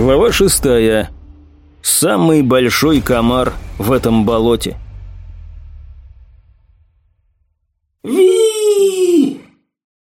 Глава шестая. Самый большой комар в этом болоте. Ви!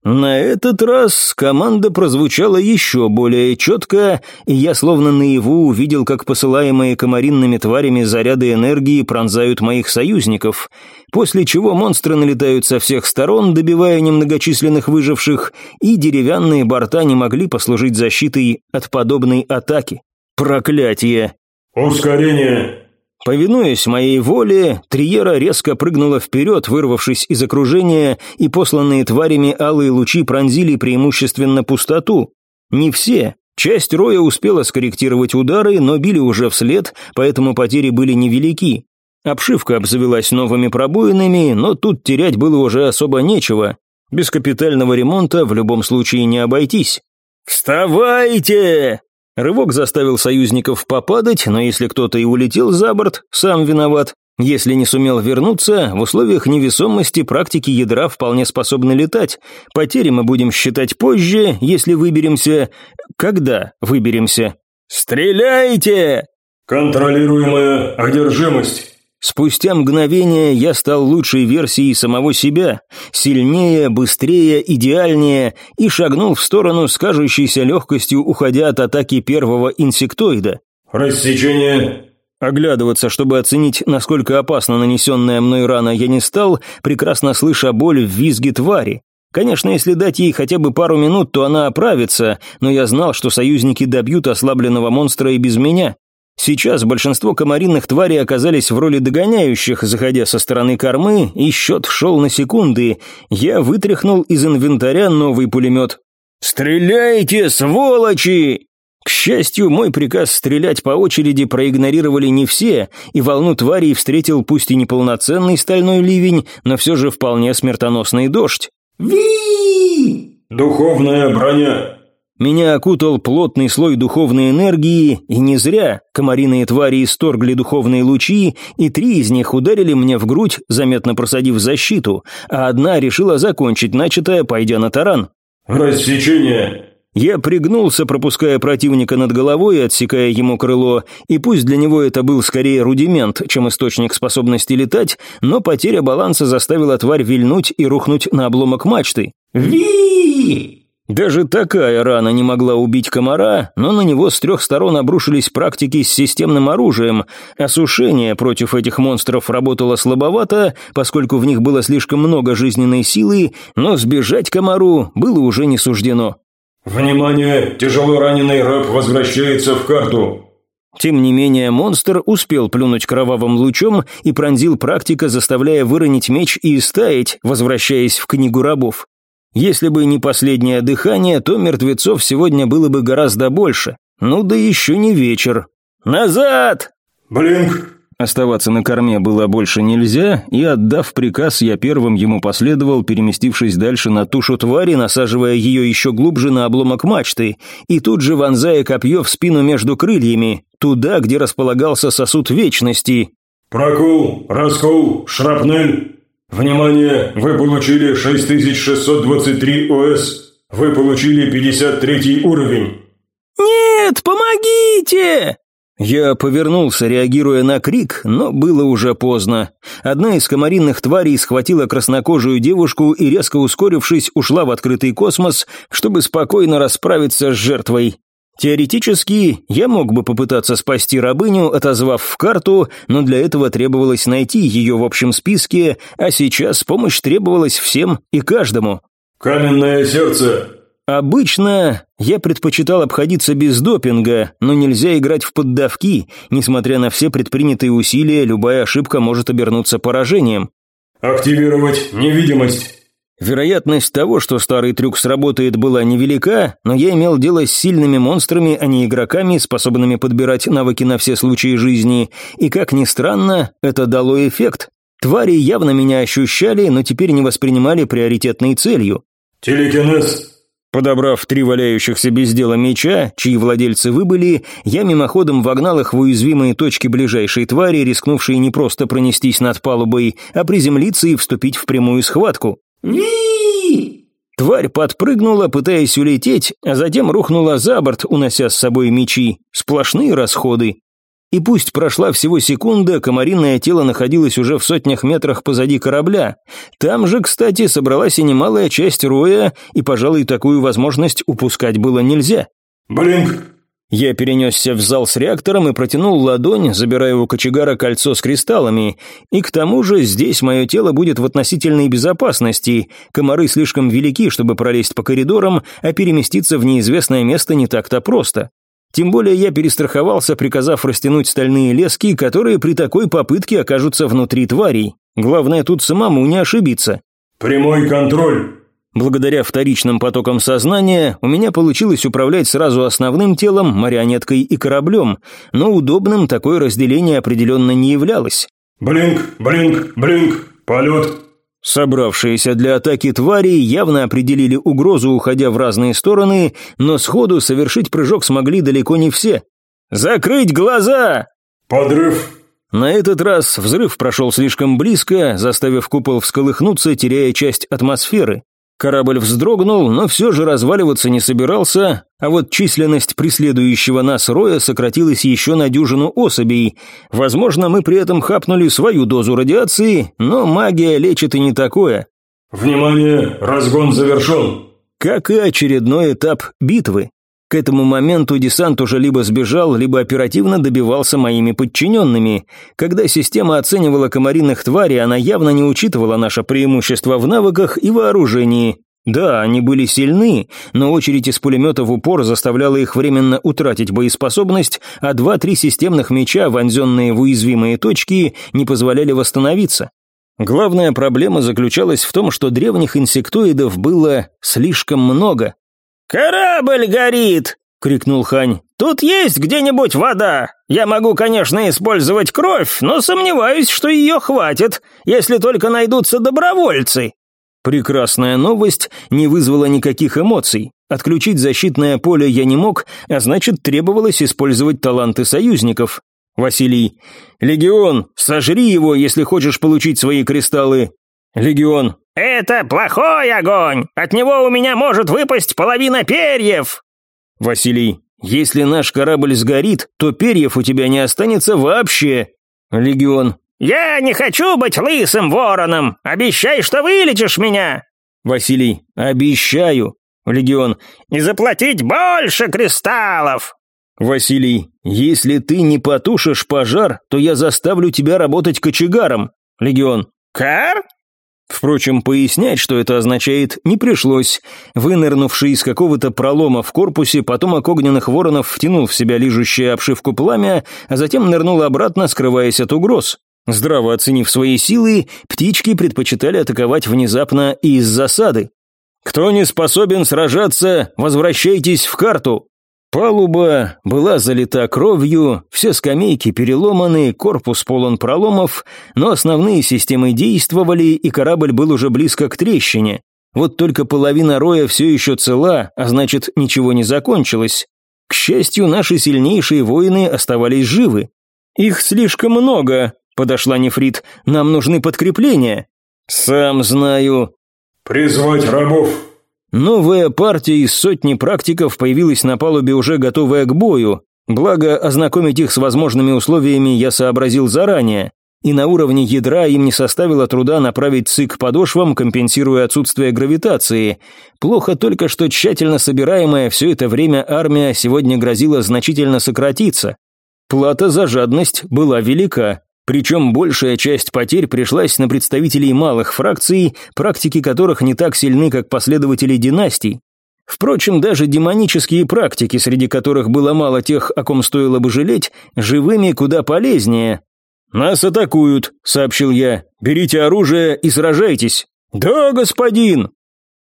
На этот раз команда прозвучала еще более четко, и я словно наяву увидел, как посылаемые комаринными тварями заряды энергии пронзают моих союзников, после чего монстры налетают со всех сторон, добивая немногочисленных выживших, и деревянные борта не могли послужить защитой от подобной атаки. Проклятие! «Ускорение!» Повинуясь моей воле, Триера резко прыгнула вперед, вырвавшись из окружения, и посланные тварями алые лучи пронзили преимущественно пустоту. Не все. Часть роя успела скорректировать удары, но били уже вслед, поэтому потери были невелики. Обшивка обзавелась новыми пробоинами, но тут терять было уже особо нечего. Без капитального ремонта в любом случае не обойтись. «Вставайте!» Рывок заставил союзников попадать, но если кто-то и улетел за борт, сам виноват. Если не сумел вернуться, в условиях невесомости практики ядра вполне способны летать. Потери мы будем считать позже, если выберемся... Когда выберемся? «Стреляйте!» «Контролируемая одержимость!» Спустя мгновение я стал лучшей версией самого себя, сильнее, быстрее, идеальнее, и шагнул в сторону с кажущейся легкостью, уходя от атаки первого инсектоида. «Рассечение!» Оглядываться, чтобы оценить, насколько опасна нанесенная мной рана, я не стал, прекрасно слыша боль в визге твари. Конечно, если дать ей хотя бы пару минут, то она оправится, но я знал, что союзники добьют ослабленного монстра и без меня. Сейчас большинство комаринных тварей оказались в роли догоняющих, заходя со стороны кормы, и счет шел на секунды. Я вытряхнул из инвентаря новый пулемет. «Стреляйте, сволочи!» К счастью, мой приказ стрелять по очереди проигнорировали не все, и волну тварей встретил пусть и неполноценный стальной ливень, но все же вполне смертоносный дождь. Ви! «Духовная броня!» Меня окутал плотный слой духовной энергии, и не зря комариные твари исторгли духовные лучи, и три из них ударили мне в грудь, заметно просадив защиту, а одна решила закончить начатое, пойдя на таран. «Рассечение!» Я пригнулся, пропуская противника над головой и отсекая ему крыло, и пусть для него это был скорее рудимент, чем источник способности летать, но потеря баланса заставила тварь вильнуть и рухнуть на обломок мачты. Ви! Даже такая рана не могла убить комара, но на него с трех сторон обрушились практики с системным оружием. Осушение против этих монстров работало слабовато, поскольку в них было слишком много жизненной силы, но сбежать комару было уже не суждено. «Внимание! Тяжело раненый раб возвращается в карту!» Тем не менее, монстр успел плюнуть кровавым лучом и пронзил практика, заставляя выронить меч и истаять, возвращаясь в книгу рабов. Если бы не последнее дыхание, то мертвецов сегодня было бы гораздо больше. Ну да еще не вечер. «Назад!» «Блинк!» Оставаться на корме было больше нельзя, и, отдав приказ, я первым ему последовал, переместившись дальше на тушу твари, насаживая ее еще глубже на обломок мачты, и тут же вонзая копье в спину между крыльями, туда, где располагался сосуд вечности. «Прокол, раскол, шрапнель!» «Внимание! Вы получили 6623 ОС! Вы получили 53 уровень!» «Нет, помогите!» Я повернулся, реагируя на крик, но было уже поздно. Одна из комаринных тварей схватила краснокожую девушку и, резко ускорившись, ушла в открытый космос, чтобы спокойно расправиться с жертвой. Теоретически, я мог бы попытаться спасти рабыню, отозвав в карту, но для этого требовалось найти ее в общем списке, а сейчас помощь требовалась всем и каждому. «Каменное сердце!» Обычно я предпочитал обходиться без допинга, но нельзя играть в поддавки, несмотря на все предпринятые усилия, любая ошибка может обернуться поражением. «Активировать невидимость!» Вероятность того, что старый трюк сработает, была невелика, но я имел дело с сильными монстрами, а не игроками, способными подбирать навыки на все случаи жизни, и, как ни странно, это дало эффект. Твари явно меня ощущали, но теперь не воспринимали приоритетной целью. «Телекинез!» Подобрав три валяющихся без дела меча, чьи владельцы выбыли, я мимоходом вогнал их в уязвимые точки ближайшей твари, рискнувшей не просто пронестись над палубой, а приземлиться и вступить в прямую схватку. Ви! Тварь подпрыгнула, пытаясь улететь, а затем рухнула за борт, унося с собой мечи. Сплошные расходы. И пусть прошла всего секунда, комариное тело находилось уже в сотнях метрах позади корабля. Там же, кстати, собралась и немалая часть роя, и, пожалуй, такую возможность упускать было нельзя. «Блинк!» Я перенесся в зал с реактором и протянул ладонь, забирая у кочегара кольцо с кристаллами. И к тому же здесь мое тело будет в относительной безопасности. Комары слишком велики, чтобы пролезть по коридорам, а переместиться в неизвестное место не так-то просто. Тем более я перестраховался, приказав растянуть стальные лески, которые при такой попытке окажутся внутри тварей. Главное тут самому не ошибиться. «Прямой контроль!» Благодаря вторичным потокам сознания у меня получилось управлять сразу основным телом, марионеткой и кораблем, но удобным такое разделение определенно не являлось. «Блинк, блинк, блинк, полет!» Собравшиеся для атаки твари явно определили угрозу, уходя в разные стороны, но сходу совершить прыжок смогли далеко не все. «Закрыть глаза!» «Подрыв!» На этот раз взрыв прошел слишком близко, заставив купол всколыхнуться, теряя часть атмосферы. Корабль вздрогнул, но все же разваливаться не собирался, а вот численность преследующего нас роя сократилась еще на дюжину особей. Возможно, мы при этом хапнули свою дозу радиации, но магия лечит и не такое. «Внимание! Разгон завершен!» Как и очередной этап битвы. К этому моменту десант уже либо сбежал, либо оперативно добивался моими подчиненными. Когда система оценивала комариных тварей, она явно не учитывала наше преимущество в навыках и вооружении. Да, они были сильны, но очередь из пулемета в упор заставляла их временно утратить боеспособность, а два-три системных меча, вонзенные в уязвимые точки, не позволяли восстановиться. Главная проблема заключалась в том, что древних инсектоидов было слишком много. «Корабль горит!» — крикнул Хань. «Тут есть где-нибудь вода? Я могу, конечно, использовать кровь, но сомневаюсь, что ее хватит, если только найдутся добровольцы». Прекрасная новость не вызвала никаких эмоций. Отключить защитное поле я не мог, а значит, требовалось использовать таланты союзников. Василий. «Легион, сожри его, если хочешь получить свои кристаллы». Легион. «Это плохой огонь! От него у меня может выпасть половина перьев!» Василий, «Если наш корабль сгорит, то перьев у тебя не останется вообще!» Легион, «Я не хочу быть лысым вороном! Обещай, что вылечишь меня!» Василий, «Обещаю!» Легион, «И заплатить больше кристаллов!» Василий, «Если ты не потушишь пожар, то я заставлю тебя работать кочегаром!» Легион, «Кар? Впрочем, пояснять, что это означает, не пришлось. Вынырнувший из какого-то пролома в корпусе, потомок огненных воронов втянул в себя лижущее обшивку пламя, а затем нырнул обратно, скрываясь от угроз. Здраво оценив свои силы, птички предпочитали атаковать внезапно и из засады. «Кто не способен сражаться, возвращайтесь в карту!» Палуба была залита кровью, все скамейки переломаны, корпус полон проломов, но основные системы действовали, и корабль был уже близко к трещине. Вот только половина роя все еще цела, а значит, ничего не закончилось. К счастью, наши сильнейшие воины оставались живы. «Их слишком много», — подошла Нефрит, — «нам нужны подкрепления». «Сам знаю». «Призвать рабов», Новая партия из сотни практиков появилась на палубе уже готовая к бою, благо ознакомить их с возможными условиями я сообразил заранее, и на уровне ядра им не составило труда направить ЦИК подошвам, компенсируя отсутствие гравитации. Плохо только, что тщательно собираемая все это время армия сегодня грозила значительно сократиться. Плата за жадность была велика, причем большая часть потерь пришлась на представителей малых фракций, практики которых не так сильны, как последователи династий. Впрочем, даже демонические практики, среди которых было мало тех, о ком стоило бы жалеть, живыми куда полезнее. «Нас атакуют», — сообщил я. «Берите оружие и сражайтесь». «Да, господин»,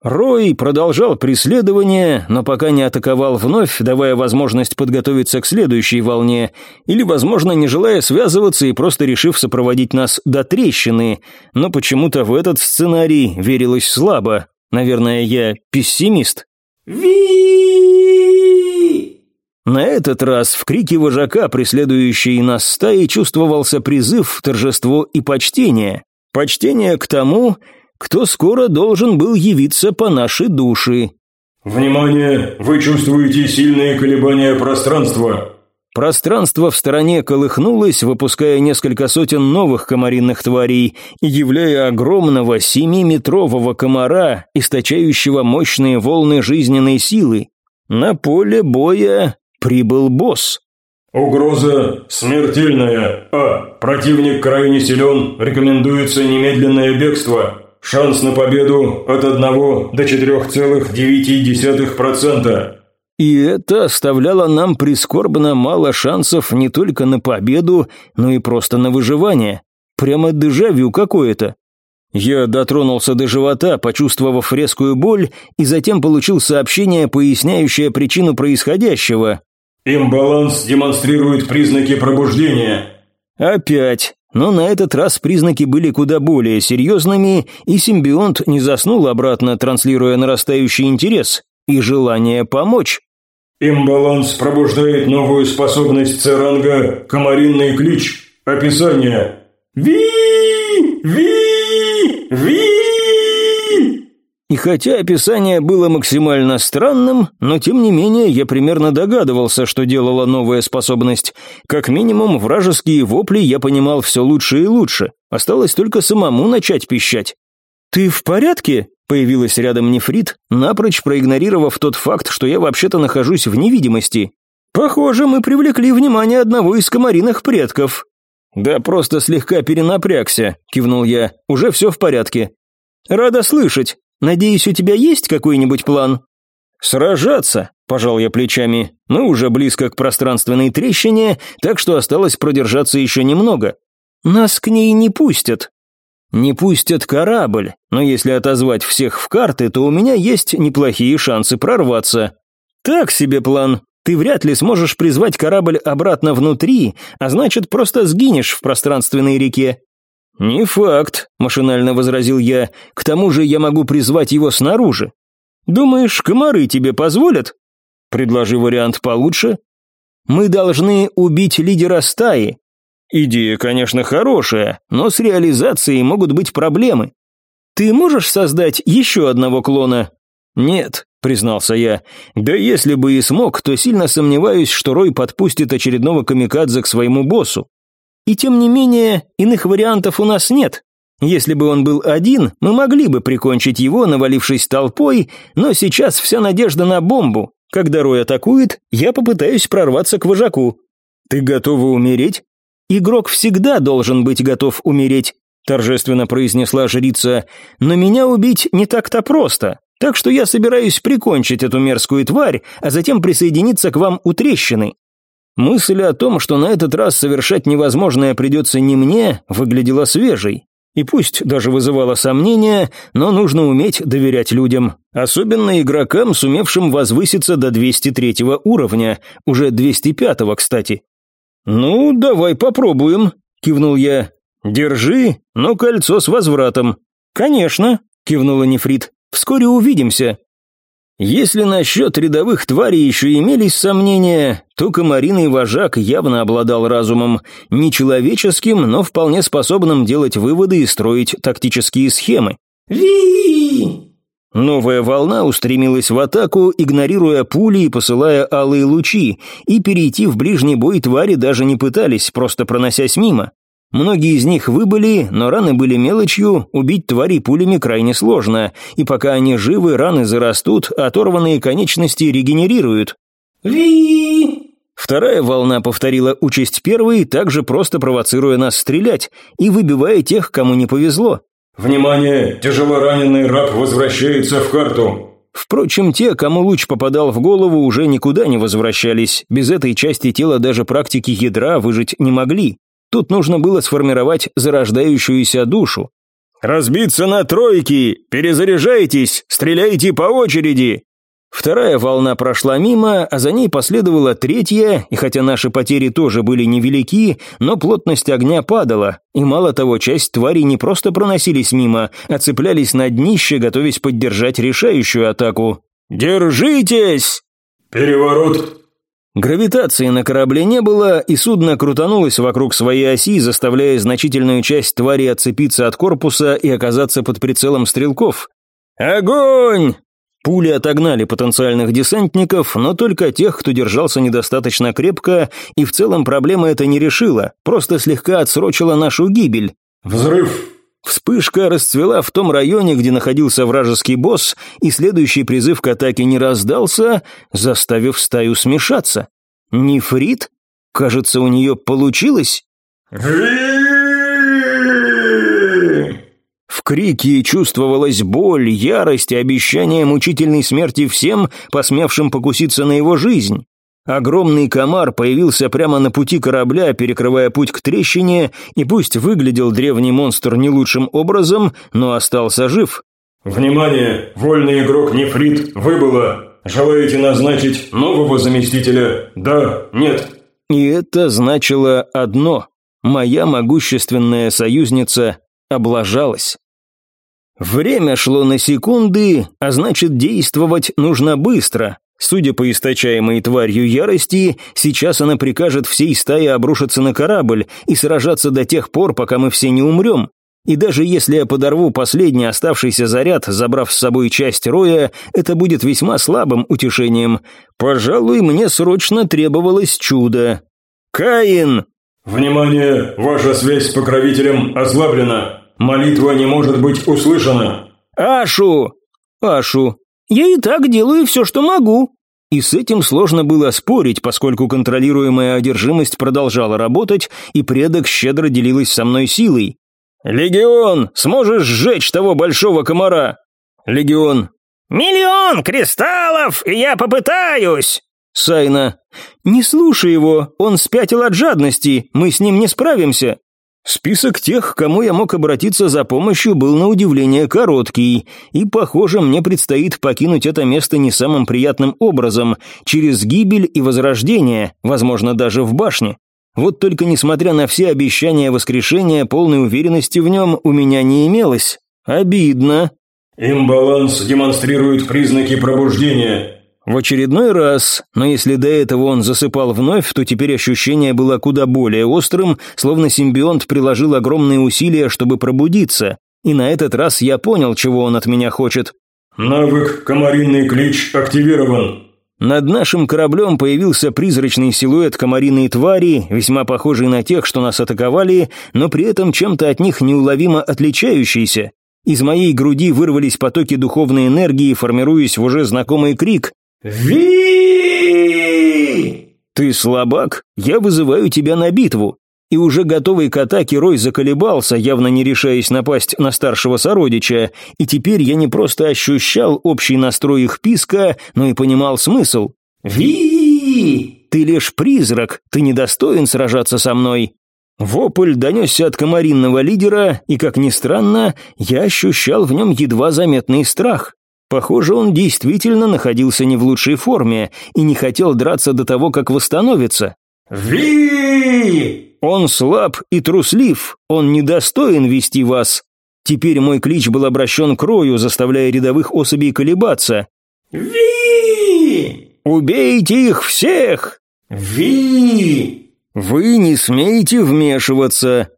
Рой продолжал преследование, но пока не атаковал вновь, давая возможность подготовиться к следующей волне, или, возможно, не желая связываться и просто решив сопроводить нас до трещины, но почему-то в этот сценарий верилось слабо. Наверное, я пессимист. Ви! На этот раз в крике вожака, преследующей нас стаи, чувствовался призыв, торжество и почтение. Почтение к тому, кто скоро должен был явиться по нашей душе. «Внимание! Вы чувствуете сильные колебания пространства!» Пространство в стороне колыхнулось, выпуская несколько сотен новых комаринных тварей, являя огромного семиметрового комара, источающего мощные волны жизненной силы. На поле боя прибыл босс. «Угроза смертельная. А. Противник крайне силен. Рекомендуется немедленное бегство. Шанс на победу от 1 до 4,9%. И это оставляло нам прискорбно мало шансов не только на победу, но и просто на выживание. Прямо дежавю какое-то. Я дотронулся до живота, почувствовав резкую боль, и затем получил сообщение, поясняющее причину происходящего. «Имбаланс демонстрирует признаки пробуждения». Опять. Но на этот раз признаки были куда более серьезными, и симбионт не заснул обратно, транслируя нарастающий интерес и желание помочь. Имбаланс пробуждает новую способность Церанга «Комаринный клич». Описание. Ви! Ви! Ви! Хотя описание было максимально странным, но тем не менее я примерно догадывался, что делала новая способность. Как минимум, вражеские вопли я понимал все лучше и лучше. Осталось только самому начать пищать. «Ты в порядке?» Появилась рядом нефрит, напрочь проигнорировав тот факт, что я вообще-то нахожусь в невидимости. Похоже, мы привлекли внимание одного из комариных предков. Да просто слегка перенапрягся, кивнул я. Уже все в порядке. Рада слышать. Надеюсь, у тебя есть какой-нибудь план? Сражаться, пожал я плечами. Мы уже близко к пространственной трещине, так что осталось продержаться еще немного. Нас к ней не пустят, не пустят корабль, но если отозвать всех в карты, то у меня есть неплохие шансы прорваться. Так себе план. Ты вряд ли сможешь призвать корабль обратно внутри, а значит, просто сгинешь в пространственной реке. Не факт, машинально возразил я. К тому же я могу призвать его снаружи. Думаешь, комары тебе позволят? Предложи вариант получше. Мы должны убить лидера стаи, Идея, конечно, хорошая, но с реализацией могут быть проблемы. Ты можешь создать еще одного клона? Нет, признался я. Да если бы и смог, то сильно сомневаюсь, что Рой подпустит очередного камикадзе к своему боссу. И тем не менее, иных вариантов у нас нет. Если бы он был один, мы могли бы прикончить его, навалившись толпой, но сейчас вся надежда на бомбу. Когда Рой атакует, я попытаюсь прорваться к вожаку. Ты готова умереть? «Игрок всегда должен быть готов умереть», – торжественно произнесла жрица, «но меня убить не так-то просто, так что я собираюсь прикончить эту мерзкую тварь, а затем присоединиться к вам у трещины». Мысль о том, что на этот раз совершать невозможное придется не мне, выглядела свежей. И пусть даже вызывала сомнения, но нужно уметь доверять людям. Особенно игрокам, сумевшим возвыситься до 203 уровня, уже 205, кстати. «Ну, давай попробуем», — кивнул я. «Держи, но кольцо с возвратом». «Конечно», — кивнула Нефрит. «Вскоре увидимся». Если насчет рядовых тварей еще имелись сомнения, то комариный вожак явно обладал разумом, не человеческим, но вполне способным делать выводы и строить тактические схемы. ви Новая волна устремилась в атаку, игнорируя пули и посылая алые лучи, и перейти в ближний бой твари даже не пытались, просто проносясь мимо. Многие из них выбыли, но раны были мелочью, убить твари пулями крайне сложно, и пока они живы, раны зарастут, оторванные конечности регенерируют. ви Вторая волна повторила участь первой, также просто провоцируя нас стрелять и выбивая тех, кому не повезло. «Внимание! Тяжело раненый раб возвращается в карту!» Впрочем, те, кому луч попадал в голову, уже никуда не возвращались. Без этой части тела даже практики ядра выжить не могли. Тут нужно было сформировать зарождающуюся душу. «Разбиться на тройки! Перезаряжайтесь! Стреляйте по очереди!» Вторая волна прошла мимо, а за ней последовала третья, и хотя наши потери тоже были невелики, но плотность огня падала, и мало того, часть тварей не просто проносились мимо, а цеплялись на днище, готовясь поддержать решающую атаку. «Держитесь!» «Переворот!» Гравитации на корабле не было, и судно крутанулось вокруг своей оси, заставляя значительную часть твари отцепиться от корпуса и оказаться под прицелом стрелков. «Огонь!» Пули отогнали потенциальных десантников, но только тех, кто держался недостаточно крепко, и в целом проблема это не решила, просто слегка отсрочила нашу гибель. «Взрыв!» Вспышка расцвела в том районе, где находился вражеский босс, и следующий призыв к атаке не раздался, заставив стаю смешаться. Нефрит? Кажется, у нее получилось? В крике чувствовалась боль, ярость и обещание мучительной смерти всем, посмевшим покуситься на его жизнь. Огромный комар появился прямо на пути корабля, перекрывая путь к трещине, и пусть выглядел древний монстр не лучшим образом, но остался жив. «Внимание! Вольный игрок Нефрит выбыло! Желаете назначить нового заместителя? Да? Нет?» И это значило одно. Моя могущественная союзница облажалась. Время шло на секунды, а значит, действовать нужно быстро. Судя по источаемой тварью ярости, сейчас она прикажет всей стае обрушиться на корабль и сражаться до тех пор, пока мы все не умрем. И даже если я подорву последний оставшийся заряд, забрав с собой часть роя, это будет весьма слабым утешением. Пожалуй, мне срочно требовалось чудо. Каин! «Внимание! Ваша связь с покровителем ослаблена!» Молитва не может быть услышана. Ашу! Ашу, я и так делаю все, что могу. И с этим сложно было спорить, поскольку контролируемая одержимость продолжала работать, и предок щедро делилась со мной силой. «Легион, сможешь сжечь того большого комара?» «Легион». «Миллион кристаллов, и я попытаюсь!» Сайна. «Не слушай его, он спятил от жадности, мы с ним не справимся». Список тех, к кому я мог обратиться за помощью, был на удивление короткий, и, похоже, мне предстоит покинуть это место не самым приятным образом, через гибель и возрождение, возможно, даже в башне. Вот только несмотря на все обещания воскрешения, полной уверенности в нем у меня не имелось. Обидно. Имбаланс демонстрирует признаки пробуждения. В очередной раз, но если до этого он засыпал вновь, то теперь ощущение было куда более острым, словно симбионт приложил огромные усилия, чтобы пробудиться. И на этот раз я понял, чего он от меня хочет. «Навык «Комаринный клич» активирован». Над нашим кораблем появился призрачный силуэт комариной твари, весьма похожий на тех, что нас атаковали, но при этом чем-то от них неуловимо отличающийся. Из моей груди вырвались потоки духовной энергии, формируясь в уже знакомый крик, Ви! Ты слабак? Я вызываю тебя на битву. И уже готовый к атаке Рой заколебался, явно не решаясь напасть на старшего сородича, и теперь я не просто ощущал общий настрой их писка, но и понимал смысл. Ви! Ты лишь призрак, ты недостоин сражаться со мной. Вопль донесся от комаринного лидера, и, как ни странно, я ощущал в нем едва заметный страх. Похоже, он действительно находился не в лучшей форме и не хотел драться до того, как восстановится. Ви! Он слаб и труслив, он недостоин вести вас. Теперь мой клич был обращен к Рою, заставляя рядовых особей колебаться. Ви! «Убейте их всех!» Ви! «Вы не смеете вмешиваться!»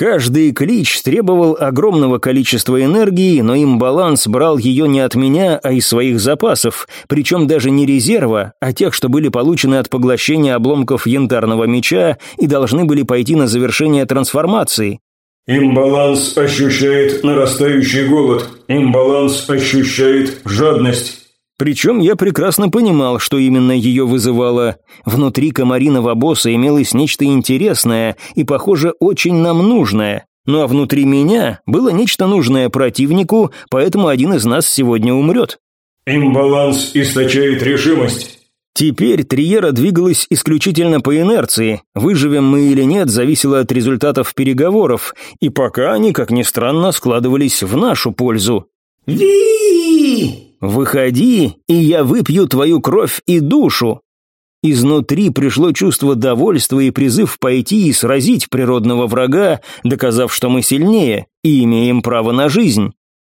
Каждый клич требовал огромного количества энергии, но имбаланс брал ее не от меня, а из своих запасов, причем даже не резерва, а тех, что были получены от поглощения обломков янтарного меча и должны были пойти на завершение трансформации. Имбаланс ощущает нарастающий голод. Имбаланс ощущает жадность. Причем я прекрасно понимал, что именно ее вызывало. Внутри комариного босса имелось нечто интересное и, похоже, очень нам нужное. Ну а внутри меня было нечто нужное противнику, поэтому один из нас сегодня умрет. Имбаланс источает решимость. Теперь Триера двигалась исключительно по инерции. Выживем мы или нет, зависело от результатов переговоров, и пока они, как ни странно, складывались в нашу пользу. Ви! «Выходи, и я выпью твою кровь и душу!» Изнутри пришло чувство довольства и призыв пойти и сразить природного врага, доказав, что мы сильнее и имеем право на жизнь.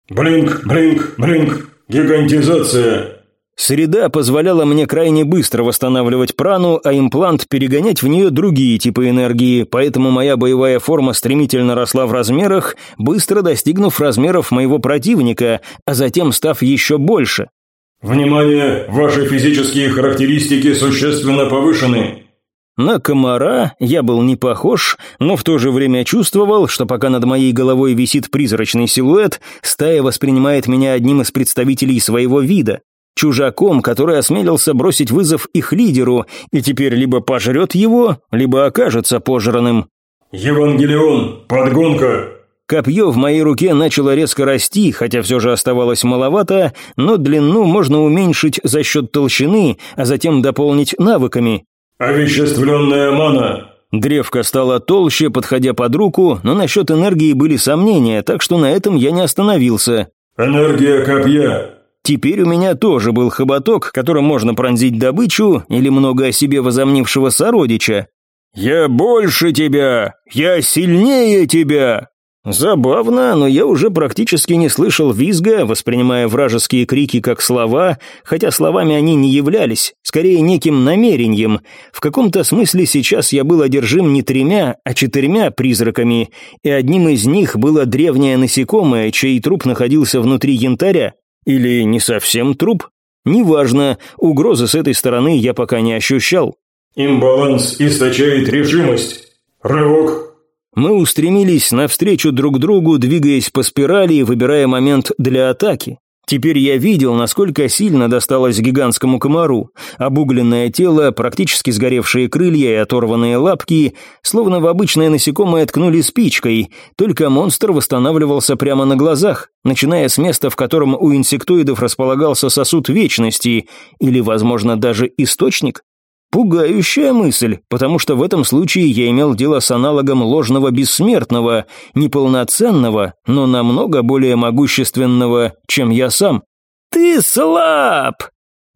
Блинк, блинк, блинк. Гигантизация. Среда позволяла мне крайне быстро восстанавливать прану, а имплант перегонять в нее другие типы энергии, поэтому моя боевая форма стремительно росла в размерах, быстро достигнув размеров моего противника, а затем став еще больше. «Внимание! Ваши физические характеристики существенно повышены!» На комара я был не похож, но в то же время чувствовал, что пока над моей головой висит призрачный силуэт, стая воспринимает меня одним из представителей своего вида чужаком, который осмелился бросить вызов их лидеру и теперь либо пожрет его, либо окажется пожранным. «Евангелион, подгонка!» Копье в моей руке начало резко расти, хотя все же оставалось маловато, но длину можно уменьшить за счет толщины, а затем дополнить навыками. «Овеществленная мана!» Древко стало толще, подходя под руку, но насчет энергии были сомнения, так что на этом я не остановился. «Энергия копья!» Теперь у меня тоже был хоботок, которым можно пронзить добычу или много о себе возомнившего сородича. «Я больше тебя! Я сильнее тебя!» Забавно, но я уже практически не слышал визга, воспринимая вражеские крики как слова, хотя словами они не являлись, скорее неким намерением. В каком-то смысле сейчас я был одержим не тремя, а четырьмя призраками, и одним из них было древнее насекомое, чей труп находился внутри янтаря. Или не совсем труп? Неважно, угрозы с этой стороны я пока не ощущал. Имбаланс источает решимость. Рывок. Мы устремились навстречу друг другу, двигаясь по спирали, выбирая момент для атаки. Теперь я видел, насколько сильно досталось гигантскому комару. Обугленное тело, практически сгоревшие крылья и оторванные лапки, словно в обычное насекомое ткнули спичкой, только монстр восстанавливался прямо на глазах, начиная с места, в котором у инсектоидов располагался сосуд вечности, или, возможно, даже источник. Пугающая мысль, потому что в этом случае я имел дело с аналогом ложного бессмертного, неполноценного, но намного более могущественного, чем я сам. «Ты слаб!»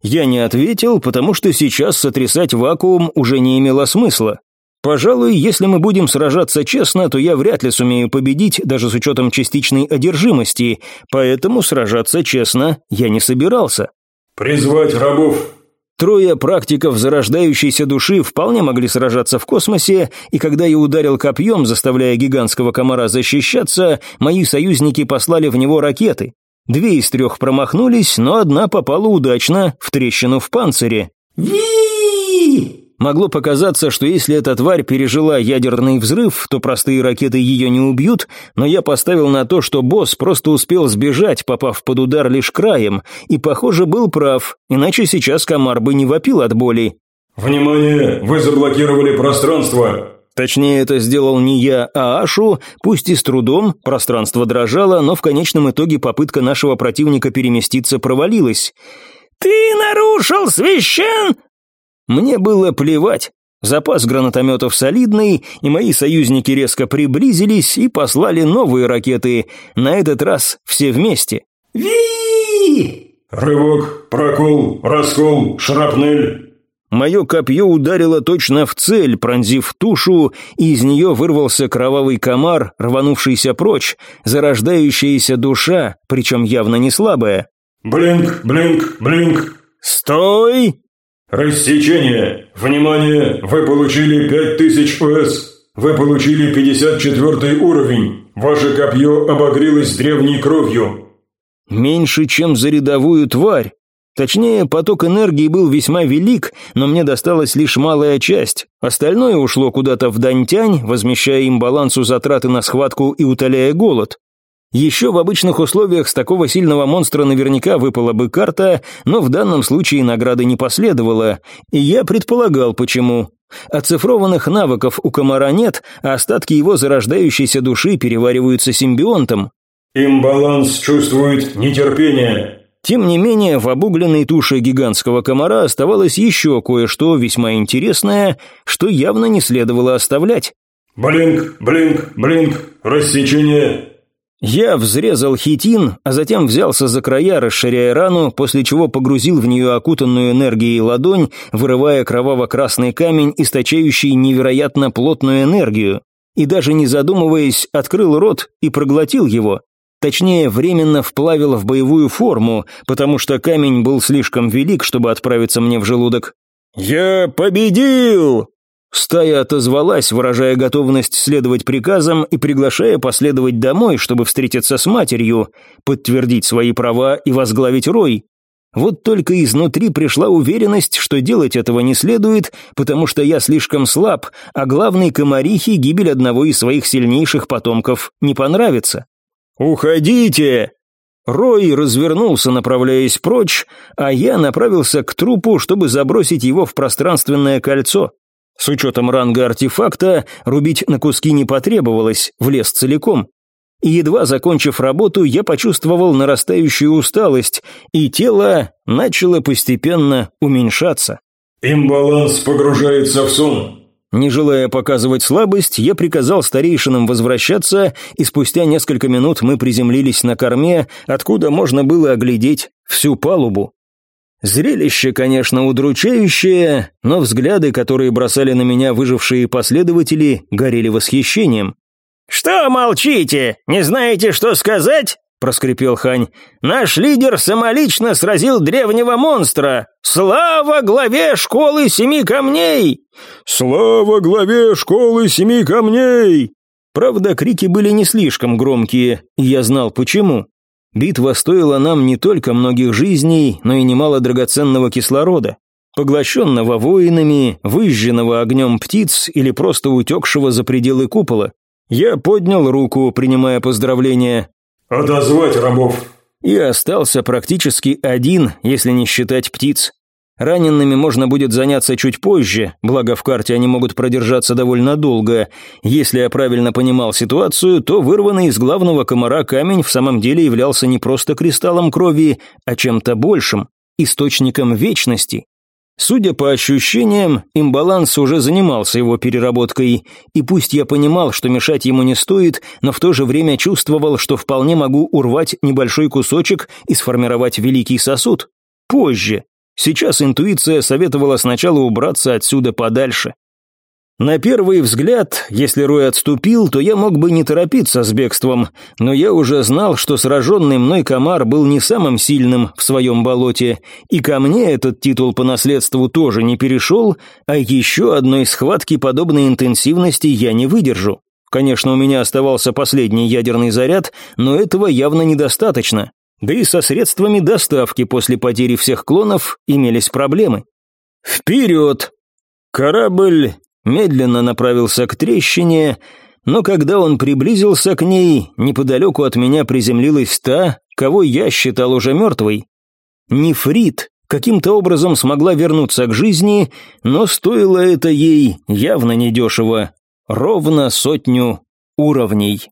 Я не ответил, потому что сейчас сотрясать вакуум уже не имело смысла. Пожалуй, если мы будем сражаться честно, то я вряд ли сумею победить, даже с учетом частичной одержимости, поэтому сражаться честно я не собирался. «Призвать рабов!» Трое практиков зарождающейся души вполне могли сражаться в космосе, и когда я ударил копьем, заставляя гигантского комара защищаться, мои союзники послали в него ракеты. Две из трех промахнулись, но одна попала удачно в трещину в панцире. Ви! Могло показаться, что если эта тварь пережила ядерный взрыв, то простые ракеты ее не убьют, но я поставил на то, что босс просто успел сбежать, попав под удар лишь краем, и, похоже, был прав, иначе сейчас комар бы не вопил от боли. «Внимание! Вы заблокировали пространство!» Точнее, это сделал не я, а Ашу, пусть и с трудом, пространство дрожало, но в конечном итоге попытка нашего противника переместиться провалилась. «Ты нарушил священ...» Мне было плевать. Запас гранатометов солидный, и мои союзники резко приблизились и послали новые ракеты, на этот раз все вместе. Ви! Рывок, прокол, раскол, шрапнель. Мое копье ударило точно в цель, пронзив тушу, и из нее вырвался кровавый комар, рванувшийся прочь, зарождающаяся душа, причем явно не слабая. Блинк, блинк, блинк. «Стой!» Рассечение. Внимание, вы получили 5000 ОС. Вы получили 54 уровень. Ваше копье обогрелось древней кровью. Меньше, чем за рядовую тварь. Точнее, поток энергии был весьма велик, но мне досталась лишь малая часть. Остальное ушло куда-то в Дантянь, возмещая им балансу затраты на схватку и утоляя голод. Еще в обычных условиях с такого сильного монстра наверняка выпала бы карта, но в данном случае награды не последовало, и я предполагал почему. Оцифрованных навыков у комара нет, а остатки его зарождающейся души перевариваются симбионтом. Имбаланс чувствует нетерпение. Тем не менее, в обугленной туше гигантского комара оставалось еще кое-что весьма интересное, что явно не следовало оставлять. Блинк, блинк, блинк, рассечение, я взрезал хитин, а затем взялся за края, расширяя рану, после чего погрузил в нее окутанную энергией ладонь, вырывая кроваво-красный камень, источающий невероятно плотную энергию. И даже не задумываясь, открыл рот и проглотил его. Точнее, временно вплавил в боевую форму, потому что камень был слишком велик, чтобы отправиться мне в желудок. «Я победил!» Стая отозвалась, выражая готовность следовать приказам и приглашая последовать домой, чтобы встретиться с матерью, подтвердить свои права и возглавить рой. Вот только изнутри пришла уверенность, что делать этого не следует, потому что я слишком слаб, а главной комарихе гибель одного из своих сильнейших потомков не понравится. «Уходите!» Рой развернулся, направляясь прочь, а я направился к трупу, чтобы забросить его в пространственное кольцо. С учетом ранга артефакта, рубить на куски не потребовалось, влез целиком и едва закончив работу, я почувствовал нарастающую усталость, и тело начало постепенно уменьшаться. «Имбаланс погружается в сон». Не желая показывать слабость, я приказал старейшинам возвращаться, и спустя несколько минут мы приземлились на корме, откуда можно было оглядеть всю палубу. Зрелище, конечно, удручающее, но взгляды, которые бросали на меня выжившие последователи, горели восхищением. «Что молчите? Не знаете, что сказать?» – проскрипел Хань. «Наш лидер самолично сразил древнего монстра! Слава главе школы семи камней!» «Слава главе школы семи камней!» Правда, крики были не слишком громкие, и я знал почему. Битва стоила нам не только многих жизней, но и немало драгоценного кислорода, поглощенного воинами, выжженного огнем птиц или просто утекшего за пределы купола. Я поднял руку, принимая поздравления. «Отозвать рабов!» И остался практически один, если не считать птиц. Ранеными можно будет заняться чуть позже, благо в карте они могут продержаться довольно долго. Если я правильно понимал ситуацию, то вырванный из главного комара камень в самом деле являлся не просто кристаллом крови, а чем-то большим, источником вечности. Судя по ощущениям, имбаланс уже занимался его переработкой, и пусть я понимал, что мешать ему не стоит, но в то же время чувствовал, что вполне могу урвать небольшой кусочек и сформировать великий сосуд. Позже. Сейчас интуиция советовала сначала убраться отсюда подальше. На первый взгляд, если Рой отступил, то я мог бы не торопиться с бегством, но я уже знал, что сраженный мной комар был не самым сильным в своем болоте, и ко мне этот титул по наследству тоже не перешел, а еще одной схватки подобной интенсивности я не выдержу. Конечно, у меня оставался последний ядерный заряд, но этого явно недостаточно. Да и со средствами доставки после потери всех клонов имелись проблемы. «Вперед!» Корабль медленно направился к трещине, но когда он приблизился к ней, неподалеку от меня приземлилась та, кого я считал уже мертвой. Нефрит каким-то образом смогла вернуться к жизни, но стоило это ей явно недешево, ровно сотню уровней.